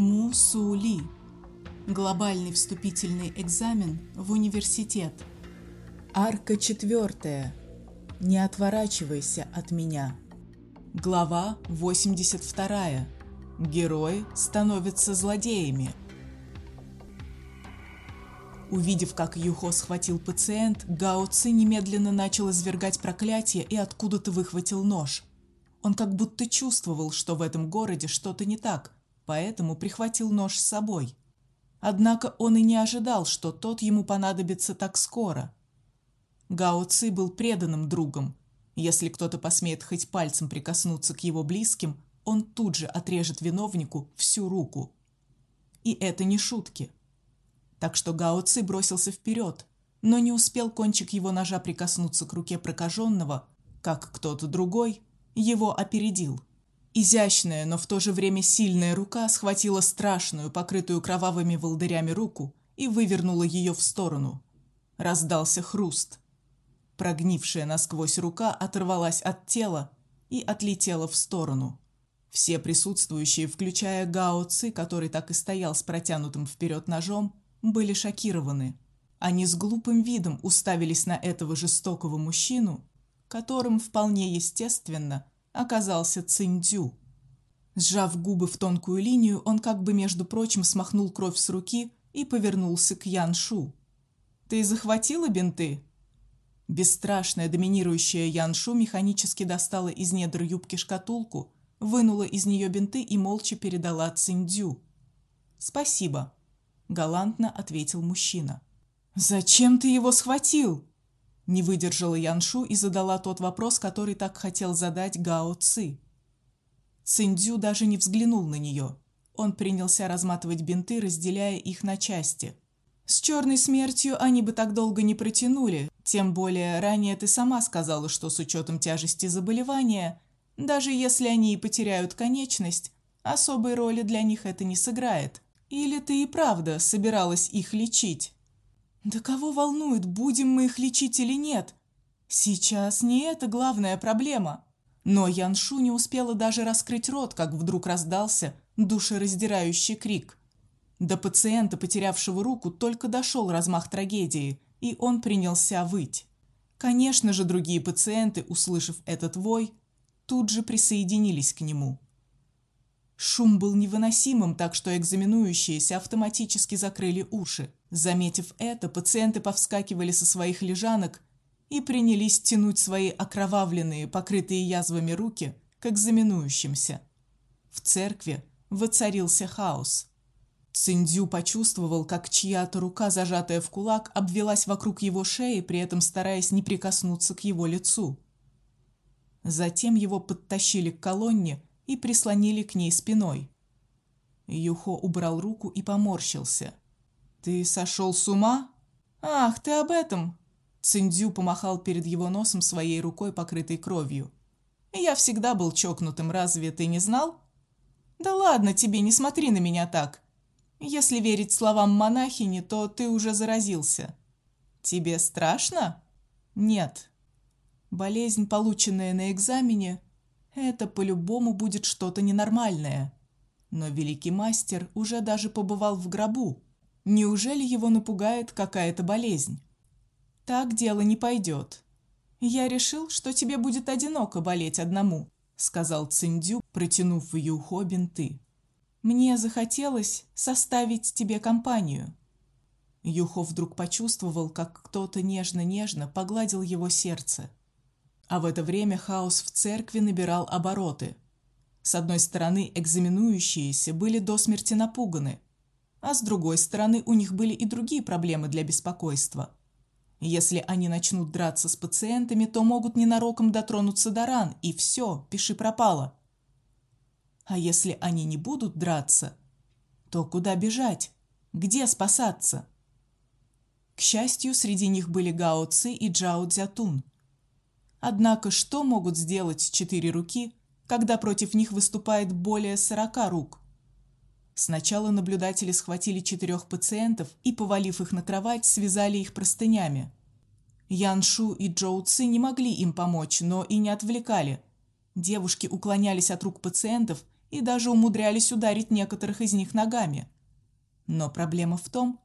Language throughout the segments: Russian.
Мусули. Глобальный вступительный экзамен в университет. Арка четвертая. Не отворачивайся от меня. Глава 82. Герои становятся злодеями. Увидев, как Юхо схватил пациент, Гао Ци немедленно начал извергать проклятие и откуда-то выхватил нож. Он как будто чувствовал, что в этом городе что-то не так, поэтому прихватил нож с собой. Однако он и не ожидал, что тот ему понадобится так скоро. Гао Ци был преданным другом. Если кто-то посмеет хоть пальцем прикоснуться к его близким, он тут же отрежет виновнику всю руку. И это не шутки. Так что Гао Ци бросился вперед, но не успел кончик его ножа прикоснуться к руке прокаженного, как кто-то другой его опередил. Изящная, но в то же время сильная рука схватила страшную, покрытую кровавыми волдырями руку и вывернула ее в сторону. Раздался хруст. Прогнившая насквозь рука оторвалась от тела и отлетела в сторону. Все присутствующие, включая Гао Ци, который так и стоял с протянутым вперед ножом, были шокированы. Они с глупым видом уставились на этого жестокого мужчину, которым вполне естественно оказался Циндзю. Сжав губы в тонкую линию, он как бы между прочим смахнул кровь с руки и повернулся к Яншу. Ты захватила бинты? Бесстрашная доминирующая Яншу механически достала из недр юбки шкатулку, вынула из нее бинты и молча передала Циндзю. Спасибо, галантно ответил мужчина. Зачем ты его схватил? Не выдержала Яншу и задала тот вопрос, который так хотел задать Гао Ци. Циндзю даже не взглянул на нее. Он принялся разматывать бинты, разделяя их на части. С черной смертью они бы так долго не протянули, тем более ранее ты сама сказала, что с учетом тяжести заболевания, даже если они и потеряют конечность, особой роли для них это не сыграет. Или ты и правда собиралась их лечить? Да кого волнует, будем мы их лечить или нет? Сейчас не это главная проблема. Но Яншу не успела даже раскрыть рот, как вдруг раздался душераздирающий крик. До пациента, потерявшего руку, только дошел размах трагедии, и он принялся выть. Конечно же, другие пациенты, услышав этот вой, тут же присоединились к нему. Шум был невыносимым, так что экзаменующиеся автоматически закрыли уши. Заметив это, пациенты повскакивали со своих лежанок и принялись тянуть свои окровавленные, покрытые язвами руки к экзаменующимся. В церкви воцарился хаос. Циндзю почувствовал, как чья-то рука, зажатая в кулак, обвелась вокруг его шеи, при этом стараясь не прикоснуться к его лицу. Затем его подтащили к колонне и прислонили к ней спиной. Юхо убрал руку и поморщился. Ты сошел с ума? Ах, ты об этом. Циндзю помахал перед его носом своей рукой, покрытой кровью. Я всегда был чокнутым, разве ты не знал? Да ладно тебе, не смотри на меня так. Если верить словам монахини, то ты уже заразился. Тебе страшно? Нет. Болезнь, полученная на экзамене, это по-любому будет что-то ненормальное. Но великий мастер уже даже побывал в гробу. Неужели его напугает какая-то болезнь? Так дело не пойдет. Я решил, что тебе будет одиноко болеть одному, сказал Циндю, протянув в Юхо бинты. Мне захотелось составить тебе компанию. Юхо вдруг почувствовал, как кто-то нежно-нежно погладил его сердце. А в это время хаос в церкви набирал обороты. С одной стороны, экзаменующиеся были до смерти напуганы, а с другой стороны, у них были и другие проблемы для беспокойства. Если они начнут драться с пациентами, то могут ненароком дотронуться до ран, и все, пиши пропало. А если они не будут драться, то куда бежать? Где спасаться? К счастью, среди них были Гао Ци и Джао Цзятун. Однако что могут сделать четыре руки, когда против них выступает более сорока рук? Сначала наблюдатели схватили четырех пациентов и, повалив их на кровать, связали их простынями. Ян Шу и Джоу Ци не могли им помочь, но и не отвлекали. Девушки уклонялись от рук пациентов и даже умудрялись ударить некоторых из них ногами. Но проблема в том,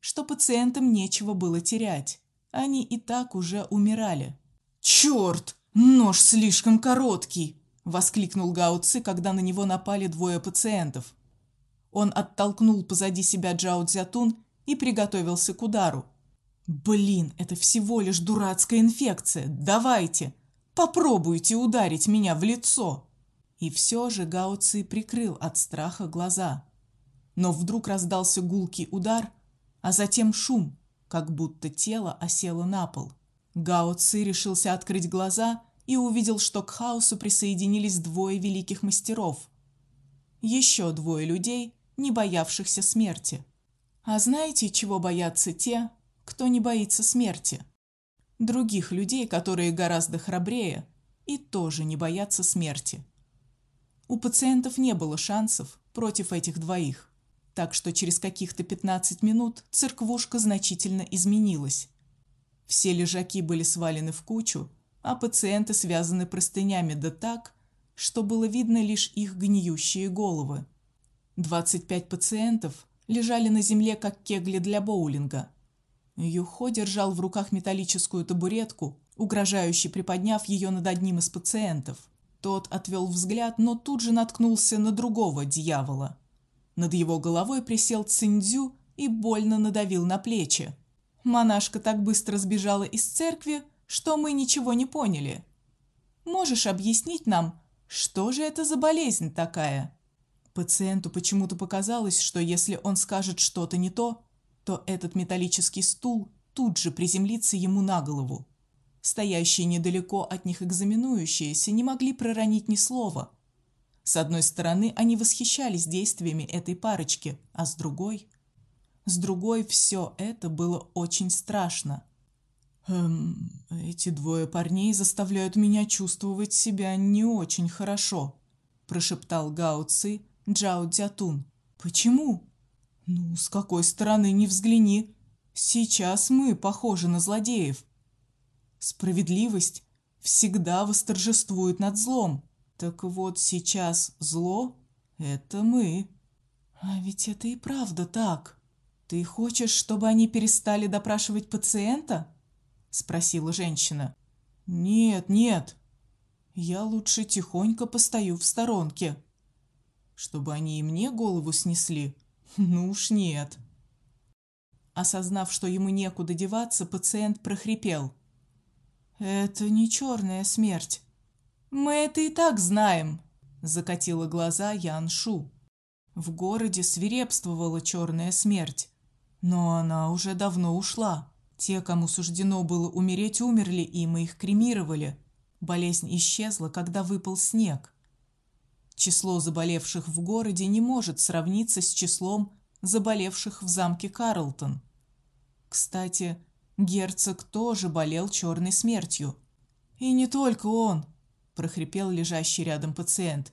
что пациентам нечего было терять. Они и так уже умирали. Черт, нож слишком короткий, воскликнул Гао когда на него напали двое пациентов. Он оттолкнул позади себя Джао Цзятун и приготовился к удару. Блин, это всего лишь дурацкая инфекция. Давайте, попробуйте ударить меня в лицо. И все же Гао прикрыл от страха глаза. Но вдруг раздался гулкий удар, а затем шум, как будто тело осело на пол. Гао Ци решился открыть глаза и увидел, что к хаосу присоединились двое великих мастеров. Еще двое людей, не боявшихся смерти. А знаете, чего боятся те, кто не боится смерти? Других людей, которые гораздо храбрее и тоже не боятся смерти. У пациентов не было шансов против этих двоих. Так что через каких-то 15 минут церквушка значительно изменилась. Все лежаки были свалены в кучу, а пациенты связаны простынями да так, что было видно лишь их гниющие головы. 25 пациентов лежали на земле как кегли для боулинга. Юхо держал в руках металлическую табуретку, угрожающе приподняв ее над одним из пациентов. Тот отвел взгляд, но тут же наткнулся на другого дьявола. Над его головой присел Циндзю и больно надавил на плечи. Монашка так быстро сбежала из церкви, что мы ничего не поняли. Можешь объяснить нам, что же это за болезнь такая? Пациенту почему-то показалось, что если он скажет что-то не то, то этот металлический стул тут же приземлится ему на голову. Стоящие недалеко от них экзаменующиеся не могли проронить ни слова. С одной стороны, они восхищались действиями этой парочки, а с другой, с другой все это было очень страшно. Эм, эти двое парней заставляют меня чувствовать себя не очень хорошо, прошептал Гао Ци Джао Цзятун. Почему? Ну, с какой стороны ни взгляни, сейчас мы похожи на злодеев. Справедливость всегда восторжествует над злом. Так вот сейчас зло это мы. А ведь это и правда так. Ты хочешь, чтобы они перестали допрашивать пациента? спросила женщина. Нет, нет. Я лучше тихонько постою в сторонке, чтобы они и мне голову снесли. Ну уж нет. Осознав, что ему некуда деваться, пациент прохрипел: "Это не черная смерть. Мы это и так знаем", закатила глаза Ян Шу. В городе свирепствовала черная смерть, но она уже давно ушла. Те, кому суждено было умереть, умерли, и мы их кремировали. Болезнь исчезла, когда выпал снег. Число заболевших в городе не может сравниться с числом заболевших в замке Карлтон. Кстати, герцог тоже болел черной смертью. И не только он, прохрипел лежащий рядом пациент.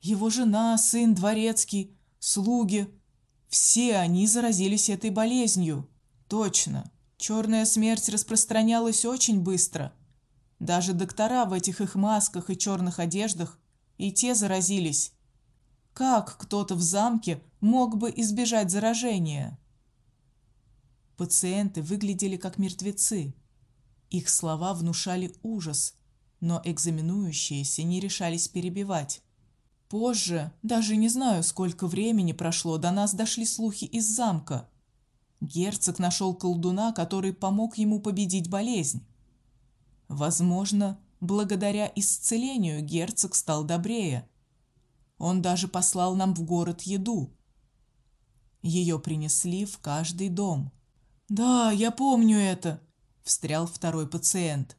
Его жена, сын дворецкий, слуги, все они заразились этой болезнью. Точно. Черная смерть распространялась очень быстро. Даже доктора в этих их масках и черных одеждах и те заразились. Как кто-то в замке мог бы избежать заражения? Пациенты выглядели как мертвецы. Их слова внушали ужас, но экзаменующиеся не решались перебивать. Позже, даже не знаю, сколько времени прошло, до нас дошли слухи из замка. Герцог нашел колдуна, который помог ему победить болезнь. Возможно, благодаря исцелению герцог стал добрее. Он даже послал нам в город еду. Ее принесли в каждый дом. Да, я помню это, встрял второй пациент.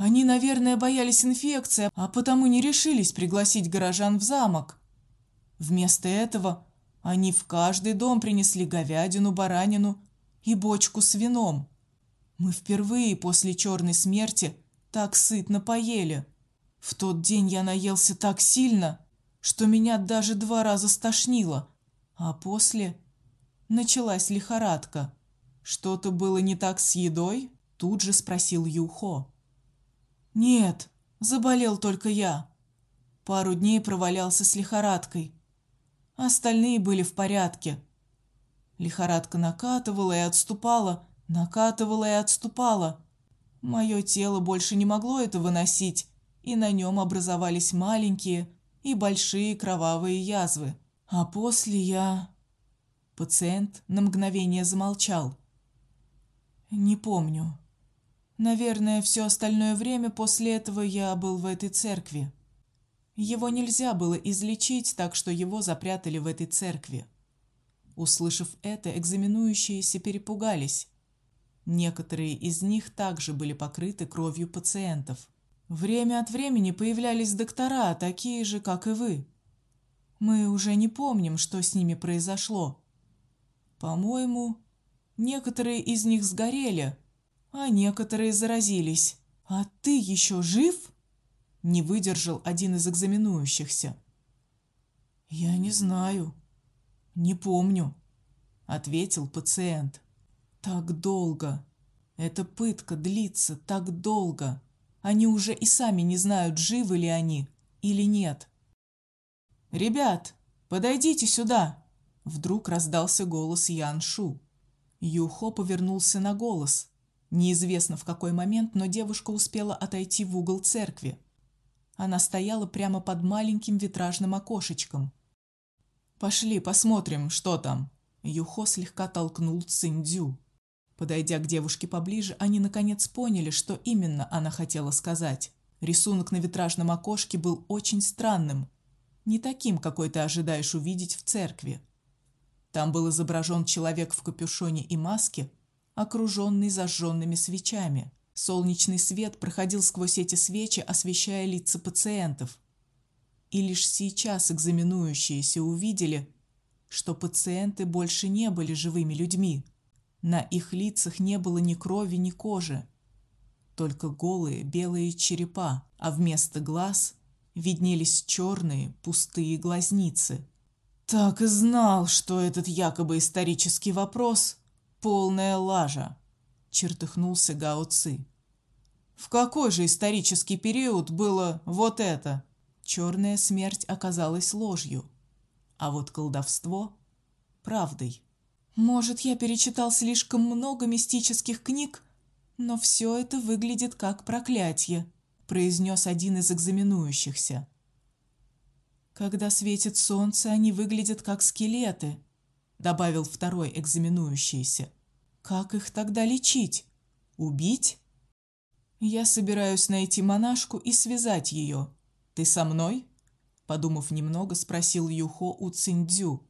Они, наверное, боялись инфекции, а потому не решились пригласить горожан в замок. Вместо этого они в каждый дом принесли говядину, баранину и бочку с вином. Мы впервые после черной смерти так сытно поели. В тот день я наелся так сильно, что меня даже два раза стошнило, а после началась лихорадка. Что-то было не так с едой? Тут же спросил Юхо. Нет, заболел только я. Пару дней провалялся с лихорадкой. Остальные были в порядке. Лихорадка накатывала и отступала, накатывала и отступала. Мое тело больше не могло это выносить, и на нем образовались маленькие и большие кровавые язвы. А после я Пациент на мгновение замолчал. Не помню. Наверное, все остальное время после этого я был в этой церкви. Его нельзя было излечить, так что его запрятали в этой церкви. Услышав это, экзаменующиеся перепугались. Некоторые из них также были покрыты кровью пациентов. Время от времени появлялись доктора, такие же, как и вы. Мы уже не помним, что с ними произошло. По-моему, некоторые из них сгорели, а некоторые заразились. А ты еще жив? Не выдержал один из экзаменующихся. Я не знаю. Не помню, ответил пациент. Так долго. Эта пытка длится так долго. Они уже и сами не знают, живы ли они или нет. Ребят, подойдите сюда. Вдруг раздался голос Ян Шу. Юхо повернулся на голос. Неизвестно в какой момент, но девушка успела отойти в угол церкви. Она стояла прямо под маленьким витражным окошечком. Пошли, посмотрим, что там. Юхо слегка толкнул Циндзю. Подойдя к девушке поближе, они наконец поняли, что именно она хотела сказать. Рисунок на витражном окошке был очень странным, не таким, какой ты ожидаешь увидеть в церкви. Там был изображен человек в капюшоне и маске, окруженный зажженными свечами. Солнечный свет проходил сквозь эти свечи, освещая лица пациентов. И лишь сейчас экзаменующиеся увидели, что пациенты больше не были живыми людьми. На их лицах не было ни крови, ни кожи, только голые белые черепа, а вместо глаз виднелись черные пустые глазницы. Так и знал, что этот якобы исторический вопрос полная лажа, чертыхнулся Гао Ци. В какой же исторический период было вот это? Черная смерть оказалась ложью, а вот колдовство правдой. Может, я перечитал слишком много мистических книг, но все это выглядит как проклятие, произнес один из экзаменующихся. Когда светит солнце, они выглядят как скелеты, добавил второй экзаменующийся. Как их тогда лечить? Убить? Я собираюсь найти монашку и связать ее. Ты со мной? подумав немного, спросил Юхо у Циндзю.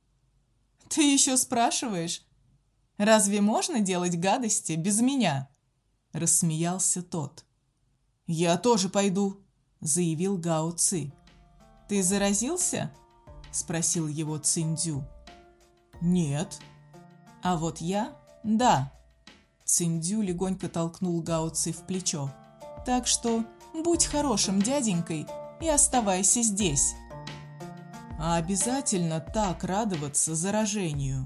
Ты еще спрашиваешь? Разве можно делать гадости без меня? рассмеялся тот. Я тоже пойду, заявил Гао Ци. Ты заразился? спросил его Циндю. Нет. А вот я? Да. Циндю легонько толкнул Гао Ци в плечо. Так что будь хорошим дяденькой и оставайся здесь. А обязательно так радоваться заражению.